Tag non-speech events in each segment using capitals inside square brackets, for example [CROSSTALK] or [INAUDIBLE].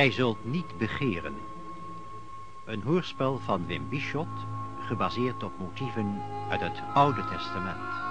Gij zult niet begeren. Een hoorspel van Wim Bischot, gebaseerd op motieven uit het Oude Testament.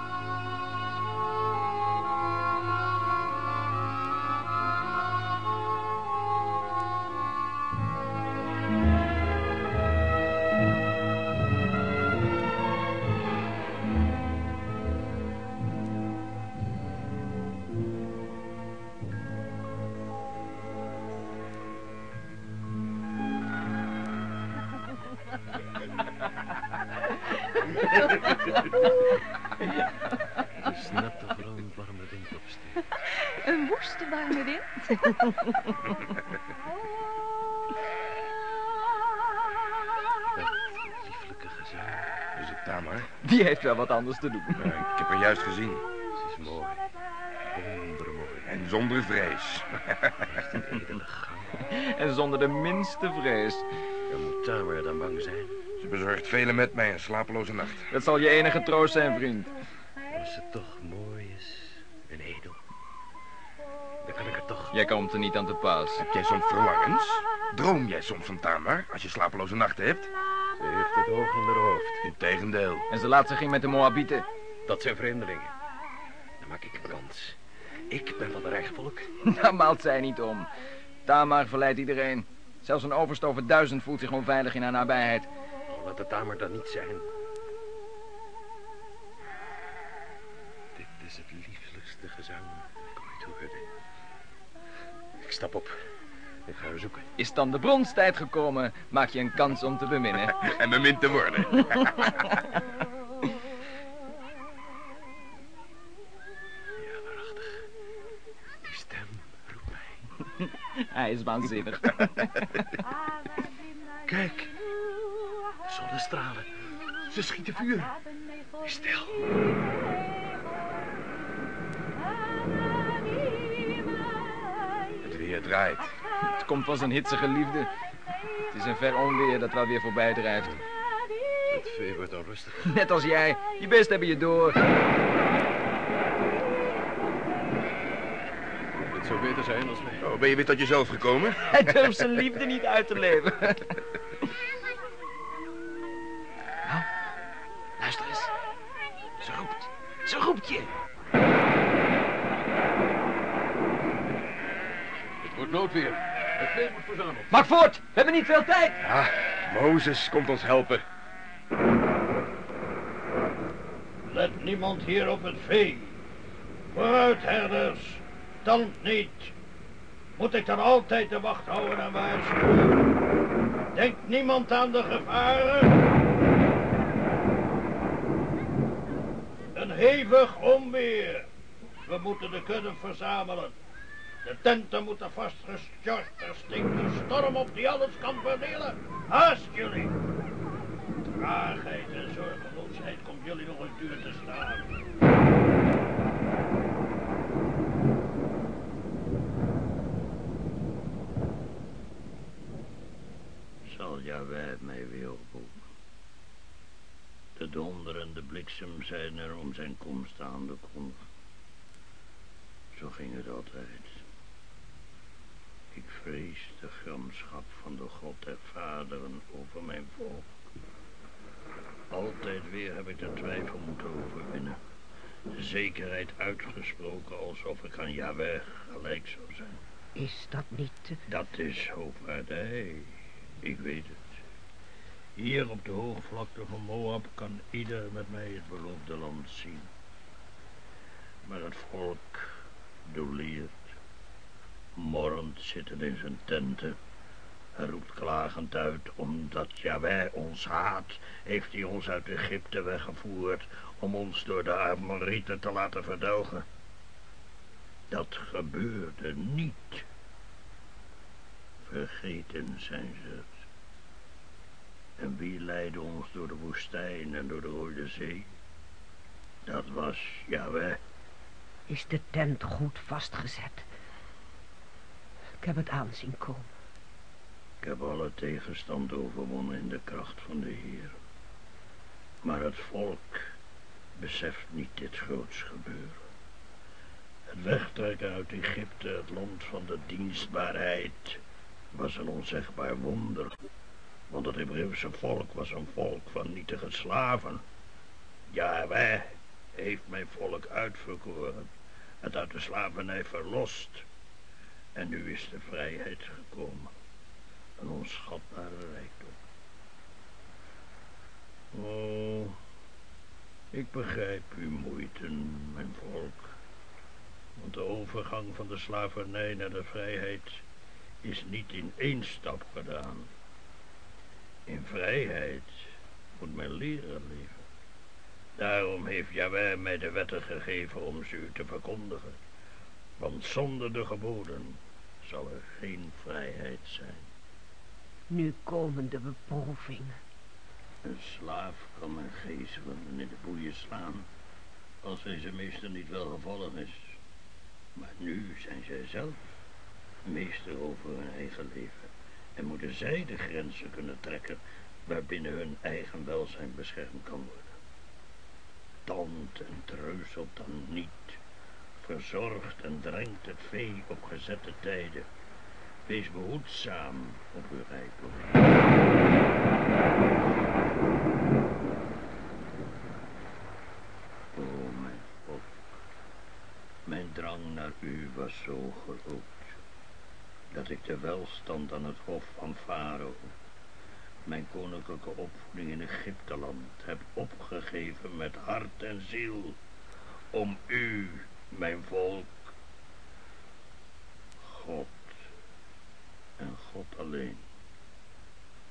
Wat anders te doen. ik heb haar juist gezien. Ze is mooi. Wondermooi. En zonder vrees. Echt een edele gang. En zonder de minste vrees. Dan moet Tamer dan bang zijn. Ze bezorgt velen met mij een slapeloze nacht. Dat zal je enige troost zijn, vriend. Als ze toch mooi is en edel. Dan kan ik er toch... Jij komt er niet aan te pas. Heb jij soms verlangens? Droom jij soms van Tamar als je slapeloze nachten hebt? Ze heeft het hoog in haar hoofd. Integendeel. En ze laat zich in met de Moabieten. Dat zijn vreemdelingen. Dan maak ik een kans. Ik ben van de volk. [LAUGHS] Daar maalt zij niet om. Tamar verleidt iedereen. Zelfs een overste over duizend voelt zich onveilig in haar nabijheid. Laat de Tamer dan niet zijn. Dit is het lieflijkste gezang dat ik ooit hoorde. Ik stap op. Ik ga haar zoeken. Is dan de bronstijd gekomen, maak je een kans om te beminnen. [LAUGHS] en bemind te worden. [LAUGHS] ja, waarachtig. Die stem roept mij. [LAUGHS] Hij is waanzinnig. Kijk. Zonnestralen. Ze schieten vuur. Stil. Het weer draait. Het komt van zijn hitsige liefde. Het is een ver onweer dat wel weer voorbij drijft. Het vee wordt onrustig. [LAUGHS] Net als jij. Je best hebben je door. Het zou beter zijn als wij... Oh, ben je weer tot jezelf gekomen? [LAUGHS] Hij durft zijn liefde niet uit te leven. Nou, luister eens. Ze roept. Ze roept je. Het wordt noodweer. Moet verzameld. Maak voort. We hebben niet veel tijd. Ja, Mozes komt ons helpen. Let niemand hier op het vee. Vooruit, herders. Tand niet. Moet ik dan altijd de wacht houden en waarschuwen? Denkt niemand aan de gevaren? Een hevig onweer. We moeten de kudde verzamelen. De tenten moeten vastgestort. Er stinkt een storm op die alles kan verdelen. Haast jullie. Traagheid en zorgeloosheid komt jullie nog een duur te staan. Zal Jawij mij weer roepen? De donder en de bliksem zijn er om zijn komst aan de kondigen. Zo ging het altijd. Ik vrees de gramschap van de God der vaderen over mijn volk. Altijd weer heb ik de twijfel moeten overwinnen. De zekerheid uitgesproken alsof ik aan Jaweh gelijk zou zijn. Is dat niet... Dat is hoogwaardij. Ik weet het. Hier op de hoogvlakte van Moab kan ieder met mij het beloofde land zien. Maar het volk doleert, morrend zitten in zijn tenten. Hij roept klagend uit, omdat Jawij ons haat, heeft hij ons uit Egypte weggevoerd om ons door de Amorieten te laten verdelgen. Dat gebeurde niet. Vergeten zijn ze het. En wie leidde ons door de woestijn en door de Rode Zee? Dat was Jaweh. Is de tent goed vastgezet? Ik heb het aanzien komen. Ik heb alle tegenstand overwonnen in de kracht van de Heer. Maar het volk beseft niet dit groots gebeuren. Het wegtrekken uit Egypte, het land van de dienstbaarheid, was een onzegbaar wonder. Want het Hebreeuwse volk was een volk van nietige slaven. Ja, wij heeft mijn volk uitverkoren, het uit de slavernij verlost. En nu is de vrijheid gekomen. Een onschatbare rijkdom. Oh, ik begrijp uw moeite, mijn volk. Want de overgang van de slavernij naar de vrijheid is niet in één stap gedaan. In vrijheid moet men leren leven. Daarom heeft Jawij mij de wetten gegeven om ze u te verkondigen. Want zonder de geboden zal er geen vrijheid zijn. Nu komen de beproevingen. Een slaaf kan men geeselen en in de boeien slaan, als hij zijn meester niet wel gevallen is. Maar nu zijn zij zelf meester over hun eigen leven en moeten zij de grenzen kunnen trekken waarbinnen hun eigen welzijn beschermd kan worden. Tant en treuzelt dan niet, verzorgt en drenkt het vee op gezette tijden. Wees behoedzaam op uw rijkdom. O, mijn volk, mijn drang naar u was zo groot, dat ik de welstand aan het hof van Farao, mijn koninklijke opvoeding in Egypteland, heb opgegeven met hart en ziel, om u, mijn volk, God en God alleen,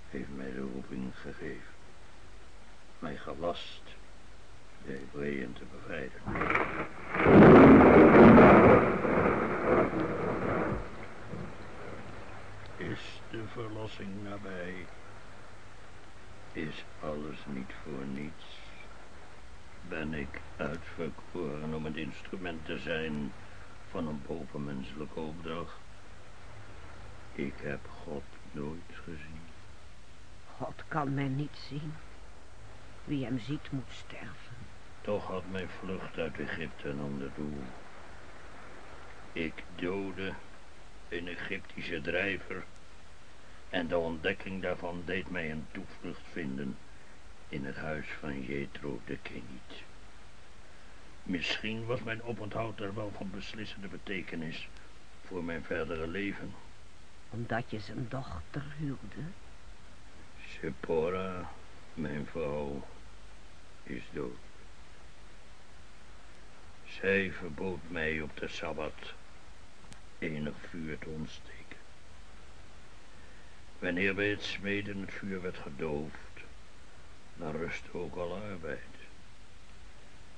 heeft mij de roeping gegeven, mij gelast de Hebreeën te bevrijden. Is de verlossing nabij? Is alles niet voor niets? Ben ik uitverkoren om het instrument te zijn van een bovenmenselijke opdracht? Ik heb God nooit gezien. God kan men niet zien. Wie hem ziet moet sterven. Toch had mijn vlucht uit Egypte een ander doel. Ik doodde een Egyptische drijver en de ontdekking daarvan deed mij een toevlucht vinden in het huis van Jethro de Keniet. Misschien was mijn oponthoud er wel van beslissende betekenis voor mijn verdere leven. Omdat je zijn dochter huwde. Sephora, mijn vrouw, is dood. Zij verbood mij op de Sabbat enig vuur te ontsteken. Wanneer bij het smeden het vuur werd gedoofd, dan rustte ook al arbeid.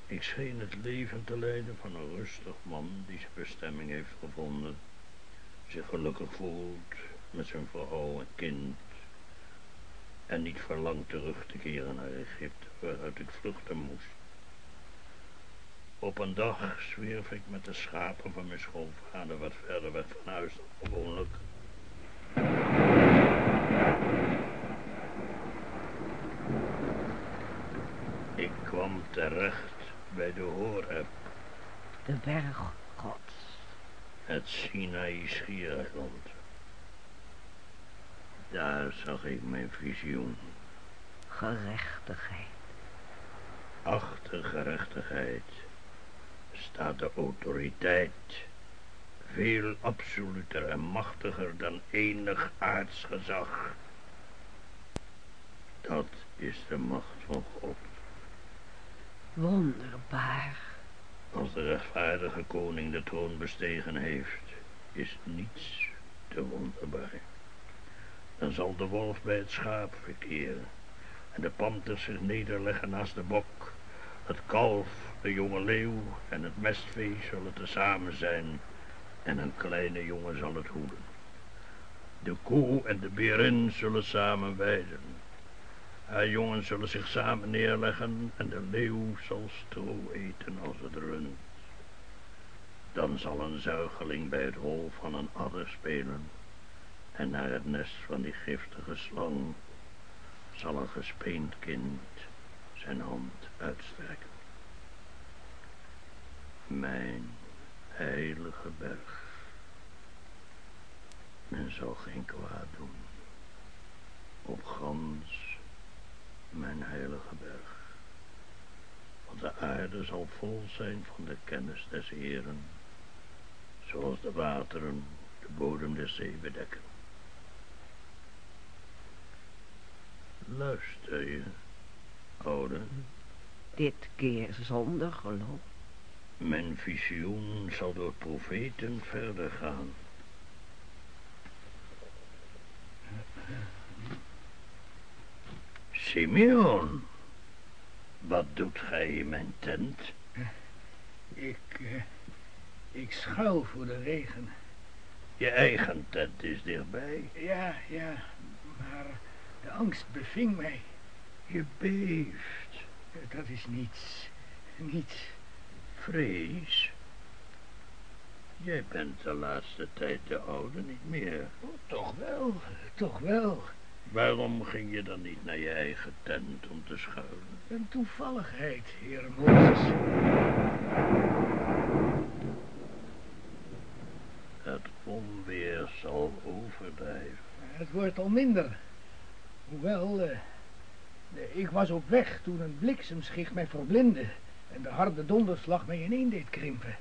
Ik scheen het leven te leiden van een rustig man die zijn bestemming heeft gevonden, zich gelukkig voelt met zijn vrouw en kind en niet verlangt terug te keren naar Egypte, waaruit ik vluchten moest. Op een dag zwierf ik met de schapen van mijn schoonvader wat verder weg van huis dan gewoonlijk. Ik kwam terecht bij de Horeb, De berg gods. het Sinaï-schiereiland. Daar zag ik mijn visioen. Gerechtigheid. Achter gerechtigheid staat de autoriteit, veel absoluter en machtiger dan enig aards gezag. Dat is de macht van God. Wonderbaar. Als de rechtvaardige koning de troon bestegen heeft, is niets te wonderbaar. Dan zal de wolf bij het schaap verkeren en de panter zich nederleggen naast de bok. Het kalf, de jonge leeuw en het mestvee zullen tezamen zijn en een kleine jongen zal het hoeden. De koe en de berin zullen samen weiden. Haar jongen zullen zich samen neerleggen en de leeuw zal stro eten als het rund. Dan zal een zuigeling bij het hol van een adder spelen en naar het nest van die giftige slang zal een gespeend kind zijn hand uitstrekken. Mijn heilige berg. Men zal geen kwaad doen. Op Gans, mijn heilige berg. Want de aarde zal vol zijn van de kennis des Heren. Zoals de wateren de bodem der zee bedekken. Luister je, oude. Dit keer zonder geloof. Mijn visioen zal door profeten verder gaan. Simeon, wat doet gij in mijn tent? Ik, eh, ik schuil voor de regen. Je eigen tent is dichtbij. Ja, ja, maar de angst beving mij. Je beeft. Dat is niets, niets. Vrees? Jij bent de laatste tijd de oude niet meer. Oh, toch wel, toch wel. Waarom ging je dan niet naar je eigen tent om te schuilen? Een toevalligheid, heer Mozes. Het onweer zal overdrijven. Het wordt al minder. Hoewel, eh, ik was op weg toen een bliksemschicht mij verblindde en de harde donderslag mij ineen deed krimpen.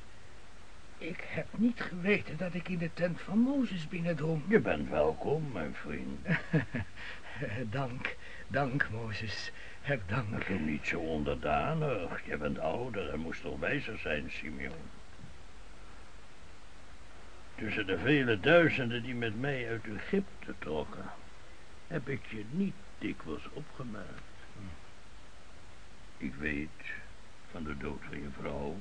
Ik heb niet geweten dat ik in de tent van Mozes binnendrong. Je bent welkom, mijn vriend. [LAUGHS] dank, dank, Mozes. Heb dank. Doe niet zo onderdanig. Je bent ouder en moest toch wijzer zijn, Simeon. Tussen de vele duizenden die met mij uit Egypte trokken, heb ik je niet dikwijls opgemerkt. Ik weet van de dood van je vrouw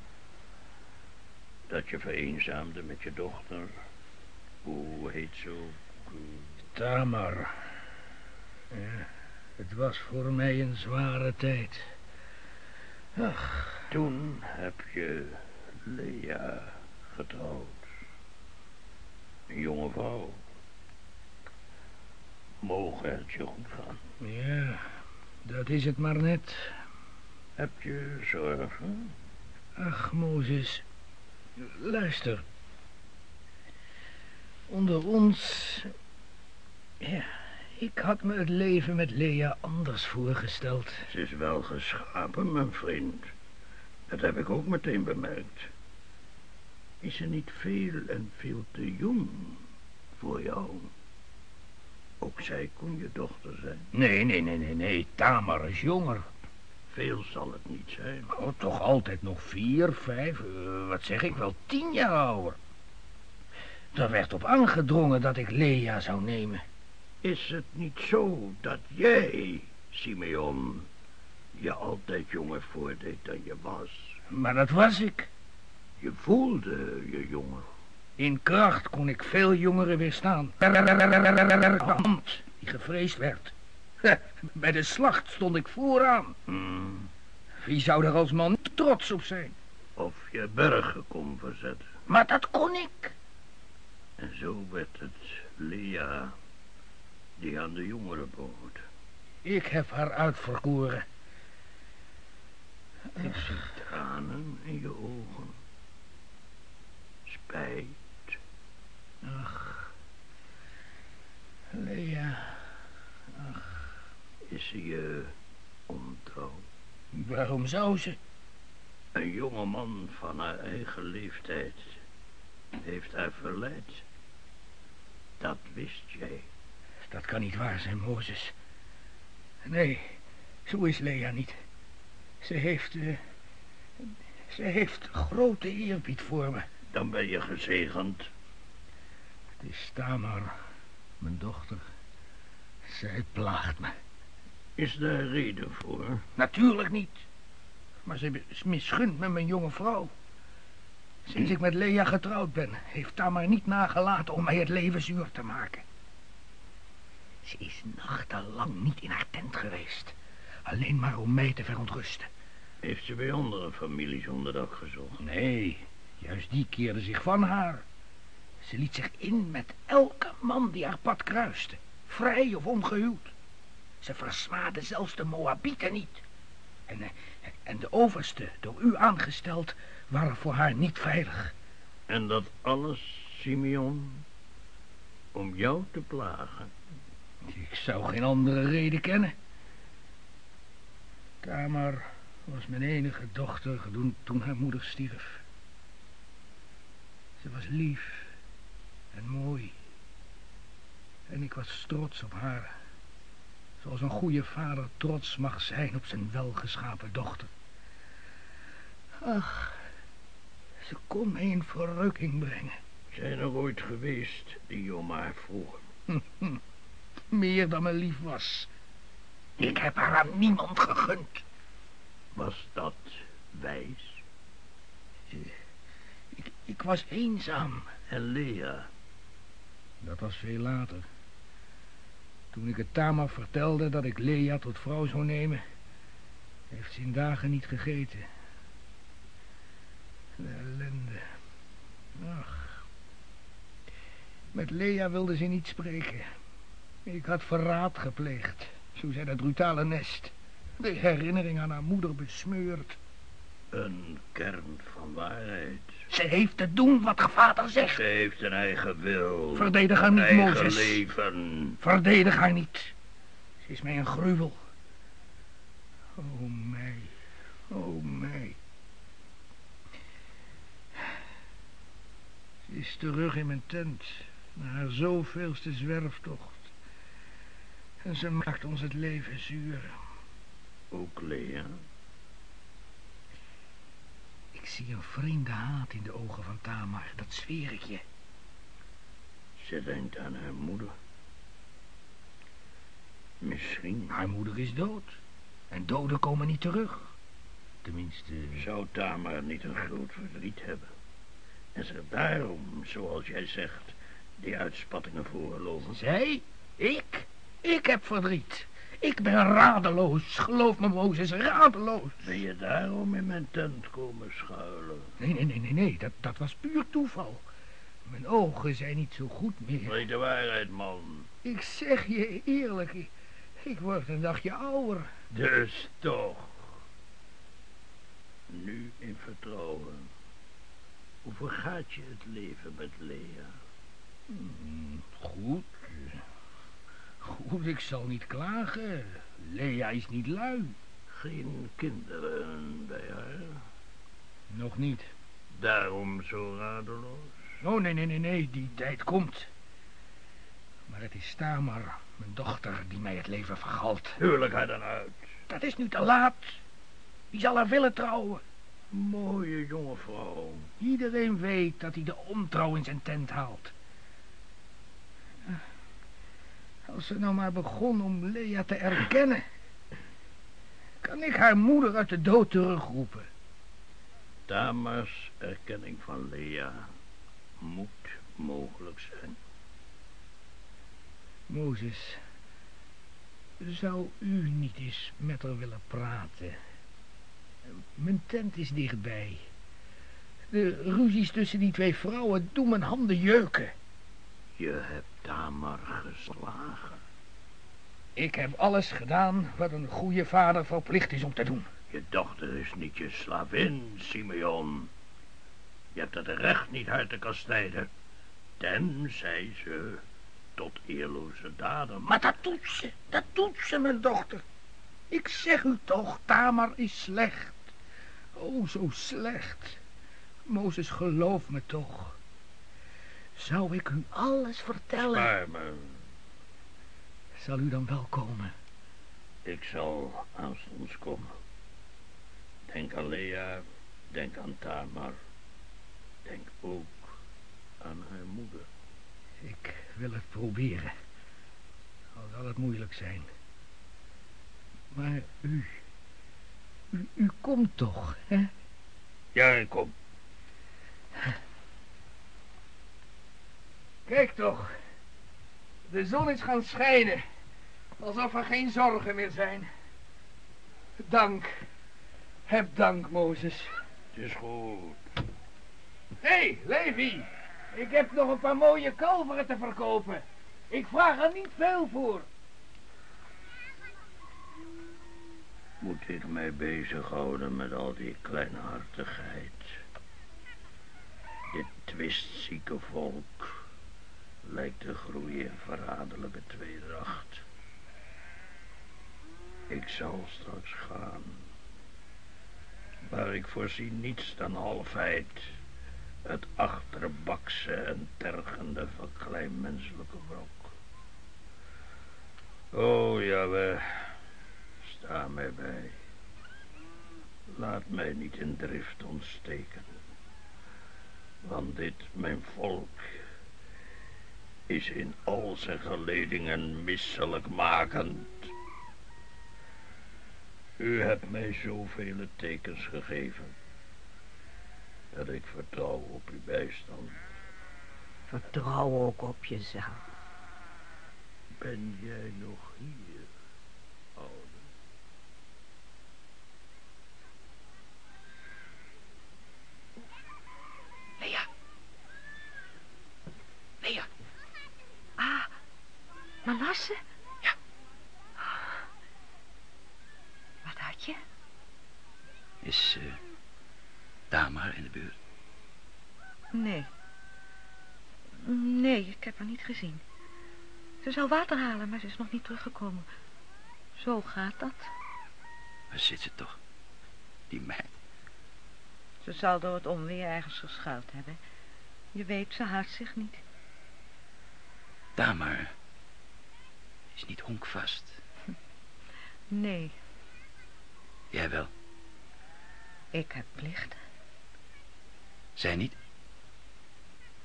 dat je vereenzaamde met je dochter. Hoe heet ze ook? Tamar. Ja, het was voor mij een zware tijd. Ach, Toen heb je Lea getrouwd. Een jonge vrouw. Mogen het je goed gaan. ja, dat is het maar net. Heb je zorgen? Ach, Mozes, luister. Onder ons... Ja, ik had me het leven met Lea anders voorgesteld. Ze is wel geschapen, mijn vriend. Dat heb ik ook meteen bemerkt. Is ze niet veel en veel te jong voor jou? Ook zij kon je dochter zijn. Nee, nee, nee, nee, nee. Tamar is jonger. Veel zal het niet zijn. Oh, toch altijd nog vier, vijf, eh, wat zeg ik wel, tien jaar ouder. Er werd op aangedrongen dat ik Lea zou nemen. Is het niet zo dat jij, Simeon, je altijd jonger voordeed dan je was? Maar dat was ik. Je voelde je jonger. In kracht kon ik veel jongeren weerstaan. Hand die gevreesd werd. [LAUGHS] Bij de slacht stond ik vooraan. Hmm. Wie zou er als man trots op zijn? Of je bergen kon verzetten. Maar dat kon ik. En zo werd het Lea die aan de jongeren bood. Ik heb haar uitverkoren. Ik zie tranen in je ogen. Spijt. Ach, Lea, Is ze je ontrouw? waarom zou ze? Een jonge man van haar eigen leeftijd heeft haar verleid. Dat wist jij. Dat kan niet waar zijn, Mozes. Nee, zo is Lea niet. Ze heeft, eh, ze heeft grote eerbied voor me. Dan ben je gezegend. Het is Tamar, mijn dochter. Zij plaagt me. Is daar reden voor? Natuurlijk niet. Maar ze misgunt me mijn jonge vrouw. Sinds ik met Lea getrouwd ben, heeft Tamar niet nagelaten om mij het leven zuur te maken. Ze is nachtenlang niet in haar tent geweest. Alleen maar om mij te verontrusten. Heeft ze bij andere families onderdak gezocht? Nee, juist die keerde zich van haar. Ze liet zich in met elke man die haar pad kruiste, vrij of ongehuwd. Ze versmaadde zelfs de Moabieten niet. En, eh, en de overste, door u aangesteld, waren voor haar niet veilig. En dat alles, Simeon, Om jou te plagen. Ik zou geen andere reden kennen. Tamar was mijn enige dochter toen haar moeder stierf. Ze was lief en mooi. En ik was trots op haar. Zoals een goede vader trots mag zijn op zijn welgeschapen dochter. Ach, ze kon mij in verrukking brengen. Zijn er ooit geweest die om haar vroegen? [LAUGHS] Meer dan me lief was. Ik heb haar aan niemand gegund. Was dat wijs? Ik, ik was eenzaam. En Lea? Dat was veel later. Toen ik het Tamar vertelde dat ik Lea tot vrouw zou nemen... heeft ze in dagen niet gegeten. De ellende. Ach. Met Lea wilde ze niet spreken. Ik had verraad gepleegd. Zo zei dat brutale nest. De herinnering aan haar moeder besmeurd. Een kern van waarheid. Ze heeft te doen wat haar vader zegt. Ze heeft een eigen wil. Verdedig haar niet, eigen Mozes. leven. Verdedig haar niet. Ze is mij een gruwel. Oh, mij. Oh, mij. Ze is terug in mijn tent. Na haar zoveelste zwerftocht. En ze maakt ons het leven zuur. Ook Lea. Ik zie een vreemde haat in de ogen van Tamar. Dat zweer ik je. Ze denkt aan haar moeder. Misschien Haar moeder is dood. En doden komen niet terug. Tenminste... zou Tamar niet een groot verdriet hebben. En ze daarom, zoals jij zegt, die uitspattingen voorgeloven. Zij? Ik? Ik heb verdriet. Ik ben radeloos. Geloof me, Mozes, radeloos. Ben je daarom in mijn tent komen schuilen? Nee, nee, nee, nee, nee. Dat, dat was puur toeval. Mijn ogen zijn niet zo goed meer. Spreek de waarheid, man. Ik zeg je eerlijk, ik, ik word een dagje ouder. Dus toch. Nu in vertrouwen. Hoe vergaat je het leven met Lea? Hmm, goed. Goed, ik zal niet klagen. Lea is niet lui. Geen kinderen bij haar. Nog niet. Daarom zo radeloos. Oh, nee, nee, nee, nee, die tijd komt. Maar het is Tamar, mijn dochter, die mij het leven vergalt. Huwelijk haar dan uit. Dat is nu te laat. Wie zal haar willen trouwen? Mooie jonge vrouw. Iedereen weet dat hij de ontrouw in zijn tent haalt. Als ze nou maar begon om Lea te erkennen... kan ik haar moeder uit de dood terugroepen. Tamars erkenning van Lea moet mogelijk zijn. Mozes, zou u niet eens met haar willen praten? Mijn tent is dichtbij. De ruzies tussen die twee vrouwen doen mijn handen jeuken. Je hebt Tamar geslagen. Ik heb alles gedaan wat een goede vader verplicht is om te doen. Je dochter is niet je slavin, Simeon. Je hebt het recht niet haar te kastijden. Tenzij ze tot eerloze daden... Maar dat doet ze, dat doet ze, mijn dochter. Ik zeg u toch, Tamar is slecht. Oh, zo slecht. Mozes, geloof me toch. Zou ik u alles vertellen? Spaar me. Zal u dan wel komen? Ik zal aanstonds komen. Denk aan Lea, denk aan Tamar. Denk ook aan haar moeder. Ik wil het proberen. Al zal het moeilijk zijn. Maar u... U, u komt toch, hè? Ja, ik kom. Kijk toch. De zon is gaan schijnen. Alsof er geen zorgen meer zijn. Dank. Heb dank, Mozes. Het is goed. Hé, hey, Levi. Ik heb nog een paar mooie kalveren te verkopen. Ik vraag er niet veel voor. Moet ik mij bezighouden met al die kleinhartigheid? Dit twistzieke volk lijkt te groeien in verraderlijke tweedracht. Ik zal straks gaan. Maar ik voorzie niets dan halfheid. Het achterbakse en tergende van kleinmenselijke wrok. O, Jawel, sta mij bij. Laat mij niet in drift ontsteken. Want dit, mijn volk, is in al zijn geledingen misselijkmakend. U hebt mij zoveel tekens gegeven, dat ik vertrouw op uw bijstand. Vertrouw ook op jezelf. Ben jij nog hier, oude? Lea. Lea. Ah, Manasse? Ja. Wat had je? Is uh, Tamar in de buurt? Nee. Nee, ik heb haar niet gezien. Ze zou water halen, maar ze is nog niet teruggekomen. Zo gaat dat. Waar zit ze toch? Die meid. Ze zal door het onweer ergens geschuild hebben. Je weet, ze haast zich niet. Tamar is niet honkvast. [LAUGHS] Nee, Jij wel. ik heb plichten. Zij niet?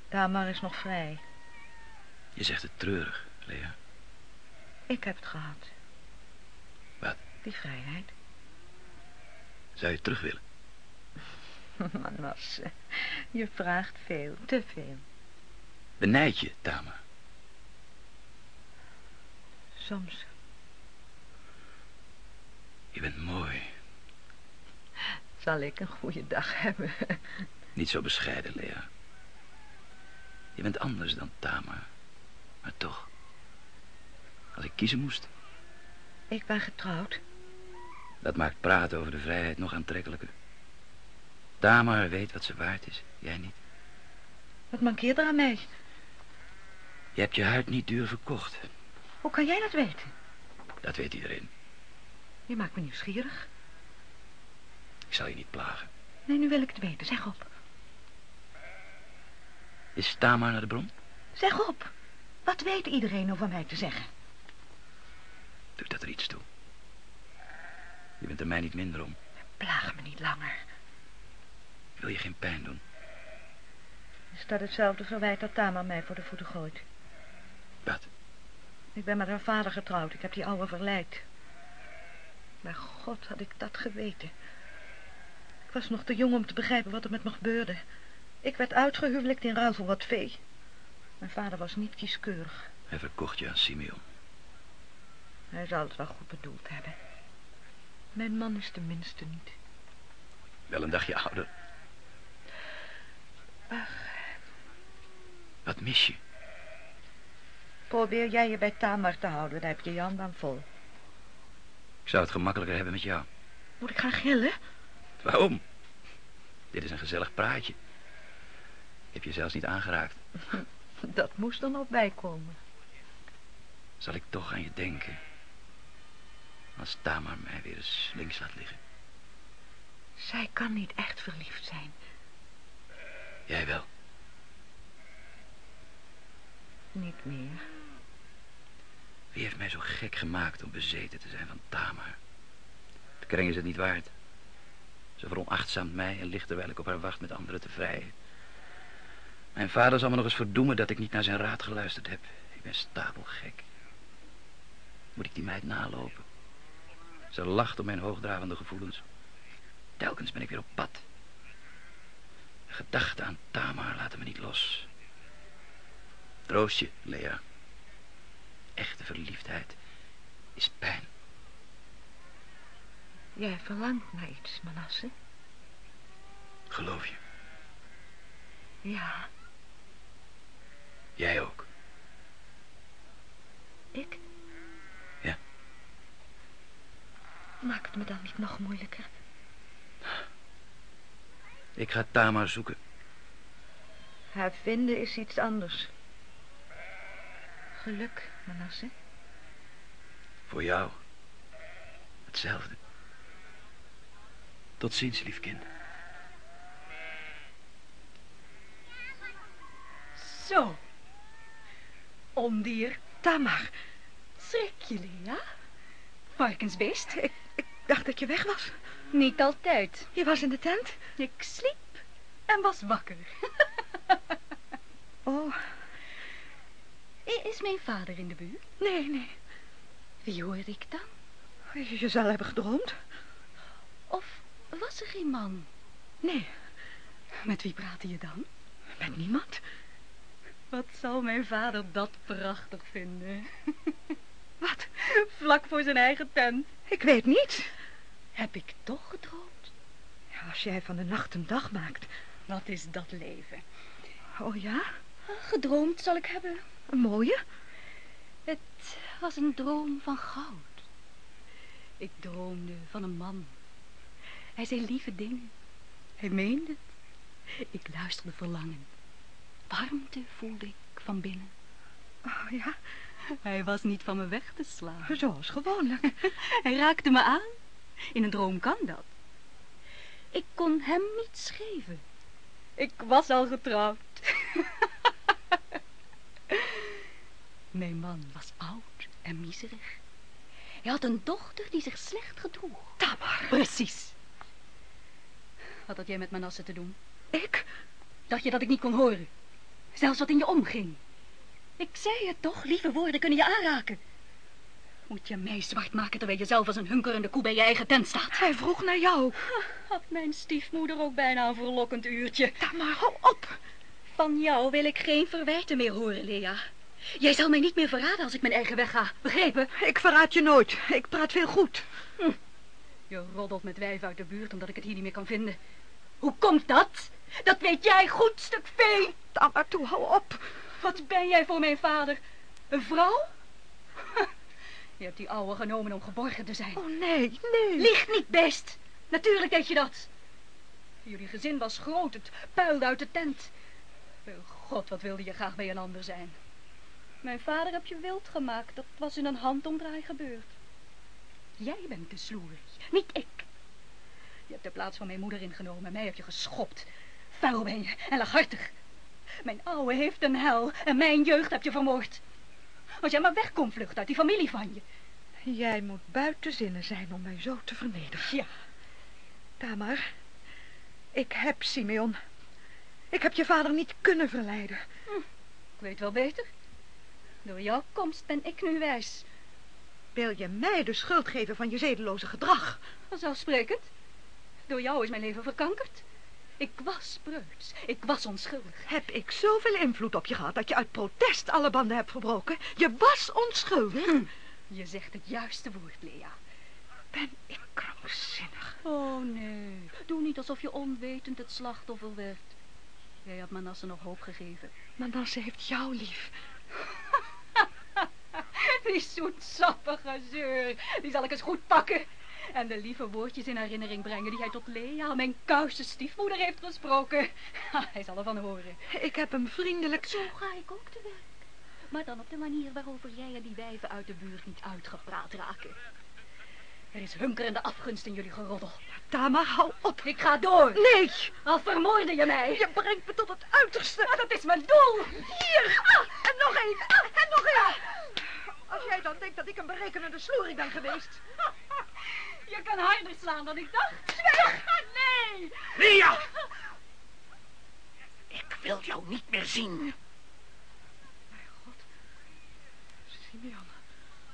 Tamar is nog vrij. Je zegt het treurig, Lea. Ik heb het gehad. Wat? Die vrijheid. Zou je terug willen? [LAUGHS] Manasse, je vraagt veel, te veel. Benijd je, Tamar. Soms. Je bent mooi. Zal ik een goede dag hebben? Niet zo bescheiden, Lea. Je bent anders dan Tamar. Maar toch. Als ik kiezen moest, Ik ben getrouwd. dat maakt praten over de vrijheid nog aantrekkelijker. Tamar weet wat ze waard is, jij niet. Wat mankeert er aan mij? Je hebt je huid niet duur verkocht. Hoe kan jij dat weten? Dat weet iedereen. Je maakt me nieuwsgierig. Ik zal je niet plagen. Nee, nu wil ik het weten. Zeg op. Is Tamar naar de bron? Zeg op. Wat weet iedereen over mij te zeggen? Doet dat er iets toe? Je bent er mij niet minder om. Plaag me niet langer. Wil je geen pijn doen? Is dat hetzelfde verwijt dat Tamar mij voor de voeten gooit? Wat? Ik ben met haar vader getrouwd. Ik heb die ouwe verleid. Maar god, had ik dat geweten. Ik was nog te jong om te begrijpen wat er met me gebeurde. Ik werd uitgehuwelijkt in ruil voor wat vee. Mijn vader was niet kieskeurig. Hij verkocht je aan Simeon. Hij zal het wel goed bedoeld hebben. Mijn man is tenminste niet. Wel een dagje ouder. Ach, Wat mis je? probeer jij je bij Tamar te houden, dan heb je Jan dan vol. Ik zou het gemakkelijker hebben met jou. Moet ik gaan gillen? Waarom? Dit is een gezellig praatje. Ik heb je zelfs niet aangeraakt. [LAUGHS] Dat moest er nog bij komen. Zal ik toch aan je denken? Als Tamar mij weer eens links laat liggen. Zij kan niet echt verliefd zijn. Jij wel. Niet meer. Wie heeft mij zo gek gemaakt om bezeten te zijn van Tamar? De kring is het niet waard. Ze veronachtzaamt mij en ligt terwijl ik op haar wacht met anderen te vrijen. Mijn vader zal me nog eens verdoemen dat ik niet naar zijn raad geluisterd heb. Ik ben stapelgek. Moet ik die meid nalopen? Ze lacht om mijn hoogdravende gevoelens. Telkens ben ik weer op pad. De gedachten aan Tamar laten me niet los. Troost je, Lea. Echte verliefdheid is pijn. Jij verlangt naar iets, Manasse. Geloof je? Ja, Jij ook. ik? Ja. Maak het me dan niet nog moeilijker. Ik ga Tamar zoeken. Haar vinden is iets anders. geluk, Manasse. Voor jou. Hetzelfde. Tot ziens, lief kind. Zo. Ondier. Tamar, Schrik jullie, ja? Varkensbeest? Dacht dat je weg was. Niet altijd. Je was in de tent? Ik sliep en was wakker. [LAUGHS] Oh, Is mijn vader in de buurt? nee, nee. Wie hoorde ik dan? Je, je zal hebben gedroomd. Of was er geen man? Nee, Met wie praatte je dan? met niemand. Wat zal mijn vader dat prachtig vinden? [LAUGHS] [LAUGHS] Vlak voor zijn eigen tent. Ik weet niet. Heb ik toch gedroomd? Ja, als jij van de nacht een dag maakt. Wat is dat leven? Oh ja? Gedroomd zal ik hebben. Een mooie? Het was een droom van goud. Ik droomde van een man. Hij zei lieve dingen. Hij meende het. Ik luisterde verlangen. Warmte voelde ik van binnen. Oh ja, Hij was niet van me weg te slaan. zoals gewoonlijk. [LAUGHS] Hij raakte me aan. In een droom kan dat. Ik kon hem niets geven. Ik was al getrouwd. [LAUGHS] Mijn man was oud en miserig. Hij had een dochter die zich slecht gedroeg. Tamar. Precies. Wat had jij met Manasse te doen? Ik? Dacht je dat ik niet kon horen? Zelfs wat in je omging. Ik zei het toch, lieve woorden kunnen je aanraken. Moet je mij zwart maken terwijl je zelf als een hunkerende koe bij je eigen tent staat? Hij vroeg naar jou. Had mijn stiefmoeder ook bijna een verlokkend uurtje. Tamar, hou op. Van jou wil ik geen verwijten meer horen, Lea. Jij zal mij niet meer verraden als ik mijn eigen weg ga. Begrepen? Ik verraad je nooit. Ik praat veel goed. Je roddelt met wijven uit de buurt omdat ik het hier niet meer kan vinden. Hoe komt dat? Dat weet jij goed, stuk vee. Tamar, toe, hou op. Wat ben jij voor mijn vader? Een vrouw? [LAUGHS] Je hebt die ouwe genomen om geborgen te zijn. Oh nee, nee. Lieg niet, beest. Natuurlijk deed je dat. Jullie gezin was groot, het puilde uit de tent. Oh God, wat wilde je graag bij een ander zijn. Mijn vader heb je wild gemaakt. Dat was in een handomdraai gebeurd. Jij bent de sloerie, niet ik. Je hebt de plaats van mijn moeder ingenomen en mij heb je geschopt. Vuil ben je en laghartig. Mijn ouwe heeft een hel en mijn jeugd heb je vermoord. Als jij maar weg kon vluchten uit die familie van je. Jij moet buiten zinnen zijn om mij zo te vernederen. Ja, Tamar, ik heb Simeon. Ik heb je vader niet kunnen verleiden. ik weet wel beter. Door jouw komst ben ik nu wijs. Wil je mij de schuld geven van je zedeloze gedrag? Vanzelfsprekend. Door jou is mijn leven verkankerd. Ik was preuts. Ik was onschuldig. Heb ik zoveel invloed op je gehad dat je uit protest alle banden hebt verbroken? Je was onschuldig. Je zegt het juiste woord, Lea. Ben ik krankzinnig? Oh nee, doe niet alsof je onwetend het slachtoffer werd. Jij had Manasse nog hoop gegeven. Manasse heeft jou lief. [LAUGHS] Die zoetsappige zeur, die zal ik eens goed pakken. En de lieve woordjes in herinnering brengen die hij tot Lea, mijn kuise stiefmoeder, heeft gesproken. Ha, [LAUGHS] Hij zal ervan horen. Ik heb hem vriendelijk... Zo ga ik ook te werk. Maar dan op de manier waarover jij en die wijven uit de buurt niet uitgepraat raken. Er is hunkerende afgunst in jullie geroddel. Tamar, hou op. Ik ga door. Nee, Al vermoorde je mij. je brengt me tot het uiterste. Ah, dat is mijn doel. Hier, Ah, en nog één, en nog één. Als jij dan denkt dat ik een berekenende sloerie ben geweest. Je kan harder slaan dan ik dacht. Zwijg. Nee. Lia! Ik wil jou niet meer zien. Simeon,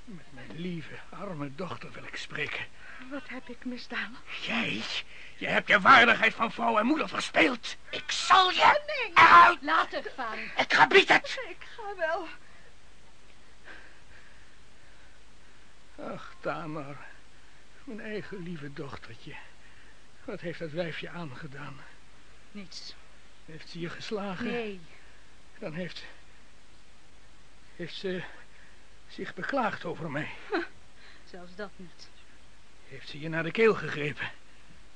Met mijn lieve, arme dochter wil ik spreken. wat heb ik misdaan? Jij, je hebt je waardigheid van vrouw en moeder verspeeld. Ik zal je eruit. Later, vader. Ik gebied het. Ik ga wel. Ach, Tamar. Mijn eigen lieve dochtertje. Wat heeft dat wijfje aangedaan? Niets. Heeft ze je geslagen? Nee. Dan heeft... Heeft ze zich beklaagd over mij. Zelfs dat niet. Heeft ze je naar de keel gegrepen?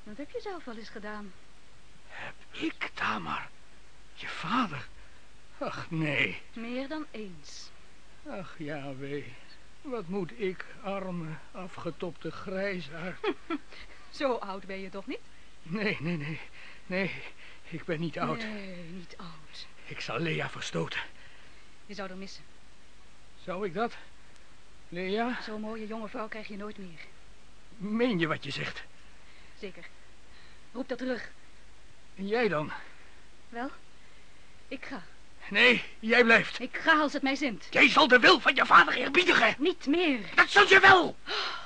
Dat heb je zelf wel eens gedaan. Heb ik, Tamar? Je vader? Ach, nee. Meer dan eens. Ach, ja, wee. Wat moet ik, arme, afgetopte grijsaard. [LAUGHS] Zo oud ben je toch niet? Nee, nee, nee. Nee, ik ben niet oud. Nee, niet oud. Ik zal Lea verstoten. Je zou er missen. Zou ik dat? Lea, Zo'n mooie jonge vrouw krijg je nooit meer. meen je wat je zegt? Zeker. Roep dat terug. En jij dan? Wel, ik ga. Nee, jij blijft. Ik ga als het mij zint. Jij zal de wil van je vader eerbiedigen. Niet meer. Dat zul je wel.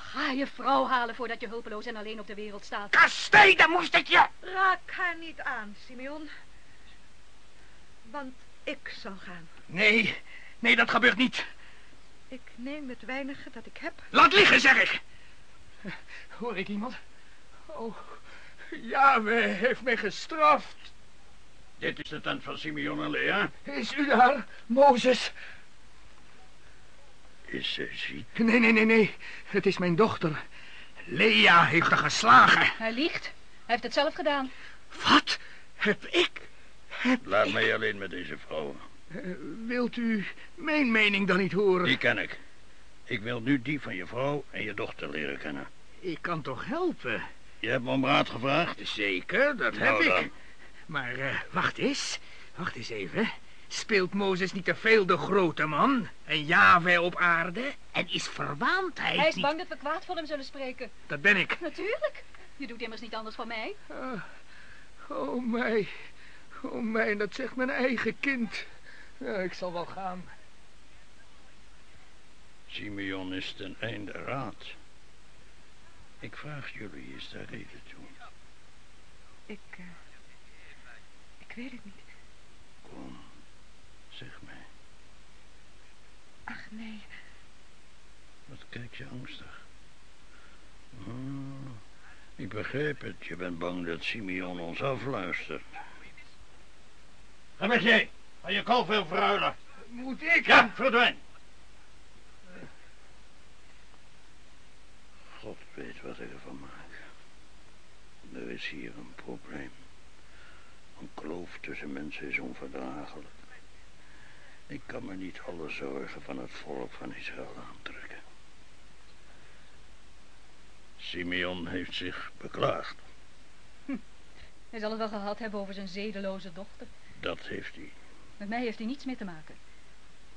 Ga je vrouw halen voordat je hulpeloos en alleen op de wereld staat. Kastijden moest ik je. Raak haar niet aan, Simeon. Want ik zal gaan. Nee, nee, dat gebeurt niet. Ik neem het weinige dat ik heb. Laat liggen, zeg ik. Hoor ik iemand? Oh, Yahweh heeft mij gestraft. Dit is de tent van Simeon en Lea. Is u daar, Mozes? Is ze ziek? Nee, nee, nee, nee. Het is mijn dochter. Lea heeft haar geslagen. Hij liegt. Hij heeft het zelf gedaan. Wat? Heb ik? Heb Laat ik? mij alleen met deze vrouw. Eh, wilt u mijn mening dan niet horen? Die ken ik. Ik wil nu die van je vrouw en je dochter leren kennen. Ik kan toch helpen? Je hebt me om raad gevraagd? Zeker, dat heb Nou ik. Maar eh, wacht eens. Wacht eens even. Speelt Mozes niet te veel de grote man? En Yahweh op aarde? En is verwaandheid Hij is niet... bang dat we kwaad voor hem zullen spreken. Dat ben ik. Natuurlijk. Je doet immers niet anders voor mij. Ah, oh mij. Oh mij, dat zegt mijn eigen kind. Ja, ik zal wel gaan. Simeon is ten einde raad. Ik vraag jullie, is daar reden toe? Ik, eh, ik weet het niet. Kom, zeg mij. Ach, nee. Wat kijk je angstig? Ah, ik begrijp het. Je bent bang dat Simeon ons afluistert. Ga met jij. Ga je kalf veel verruilen. Moet ik? Ja, verdwijn. God weet wat ik ervan maak. Er is hier een probleem. Een kloof tussen mensen is onverdraaglijk. Ik kan me niet alle zorgen van het volk van Israël aantrekken. Simeon heeft zich beklaagd. Hij zal het wel gehad hebben over zijn zedeloze dochter. Dat heeft hij. Met mij heeft hij niets meer te maken.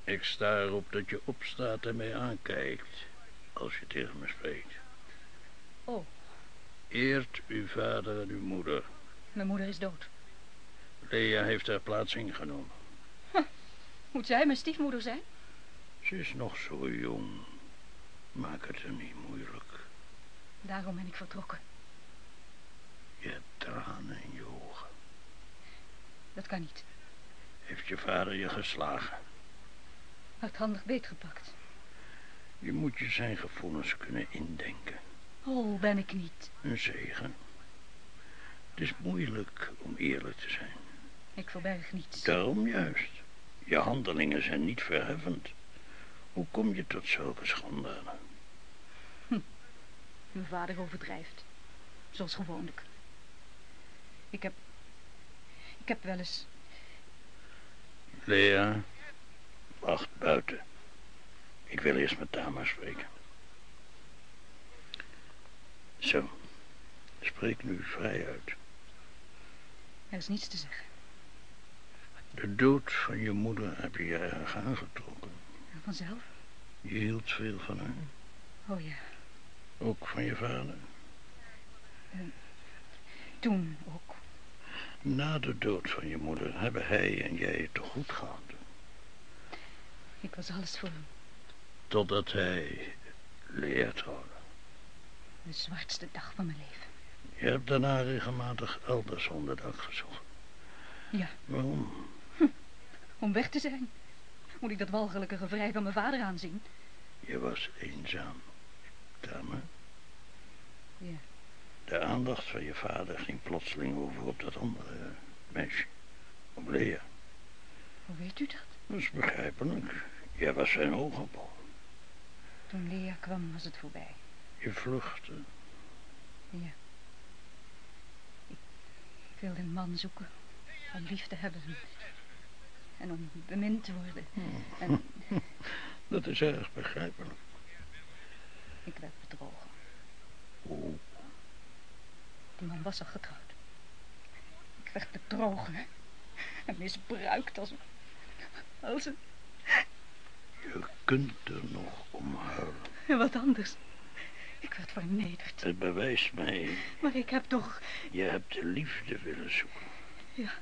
Ik sta erop dat je opstaat en mij aankijkt als je tegen me spreekt. Oh, Eert uw vader en uw moeder. mijn moeder is dood. Lea heeft haar plaats ingenomen. Moet zij mijn stiefmoeder zijn? Ze is nog zo jong. Maak het er niet moeilijk. Daarom ben ik vertrokken. Je hebt tranen in je ogen. Dat kan niet. Heeft je vader je geslagen? Hardhandig beetgepakt. Je moet je zijn gevoelens kunnen indenken. Oh, ben ik niet. Een zegen. Het is moeilijk om eerlijk te zijn. Ik verberg niets. Daarom juist. Je handelingen zijn niet verheffend. Hoe kom je tot zulke schandalen? Mijn vader overdrijft. Zoals gewoonlijk. Ik heb... Ik heb wel eens... Lea, wacht buiten. Ik wil eerst met Tamar spreken. Zo, spreek nu vrij uit. Er is niets te zeggen. De dood van je moeder heb je je erg aangetrokken. En vanzelf? Je hield veel van haar. Oh ja, Ook van je vader. toen ook. Na de dood van je moeder hebben hij en jij het toch goed gehad. Ik was alles voor hem. Totdat hij Lea trouwde. De zwartste dag van mijn leven. Je hebt daarna regelmatig elders onderdak gezocht. Ja. Waarom? Om weg te zijn. Moet ik dat walgelijke gevrij van mijn vader aanzien? Je was eenzaam. Tamer. Ja. De aandacht van je vader ging plotseling over op dat andere meisje. Op Lea. Hoe weet u dat? Dat is begrijpelijk. Jij was zijn oogappel. Toen Lea kwam was het voorbij. Je vluchtte. Ja. Ik, ik wilde een man zoeken. Om lief te hebben. En om bemind te worden. En [LAUGHS] Dat is erg begrijpelijk. Ik werd bedrogen. Hoe? Die man was al getrouwd. Ik werd bedrogen en misbruikt als een... als een... Je kunt er nog om huilen. en wat anders. Ik werd vernederd. Het bewijst mij, Maar ik heb toch... je hebt de liefde willen zoeken. Ja.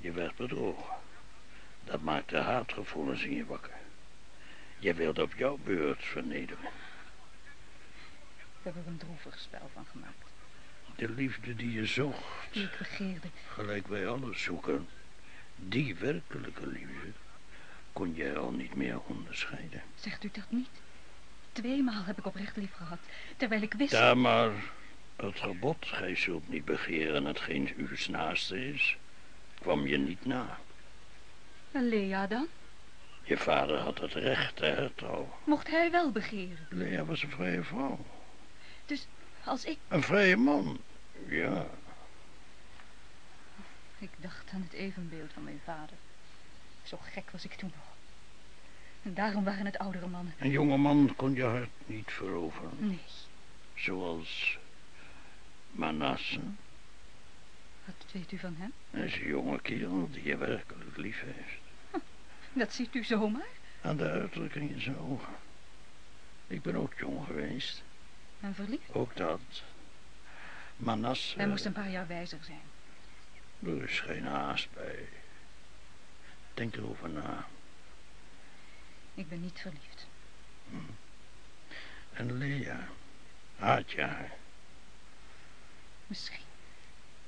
Je werd bedrogen. Dat maakt de haatgevoelens in je wakker. Je wilt op jouw beurt vernederen. Ik heb er een droevig spel van gemaakt. De liefde die je zocht, Die ik begeerde. gelijk wij alles zoeken, die werkelijke liefde, kon jij al niet meer onderscheiden. Zegt u dat niet? Tweemaal heb ik oprecht lief gehad. Terwijl ik wist... Daar maar het gebod, gij zult niet begeren hetgeen uws naaste is, kwam je niet na. En Lea dan? Je vader had het recht te hertrouwen. Mocht hij wel begeren? Lea was een vrije vrouw. Dus als ik... Een vrije man, ja. Ik dacht aan het evenbeeld van mijn vader. Zo gek was ik toen nog. En daarom waren het oudere mannen. Een jonge man kon je hart niet veroveren. Nee, Zoals Manasse. wat weet u van hem? Hij is een jonge kerel die je werkelijk lief heeft. Dat ziet u zomaar. Aan de uitdrukking in zijn ogen. Ik ben ook jong geweest. En verliefd. Ook dat. Manasse... Hij moest een paar jaar wijzer zijn. Er is geen haast bij. Denk erover na. Ik ben niet verliefd. En Lea, haat je haar, Misschien.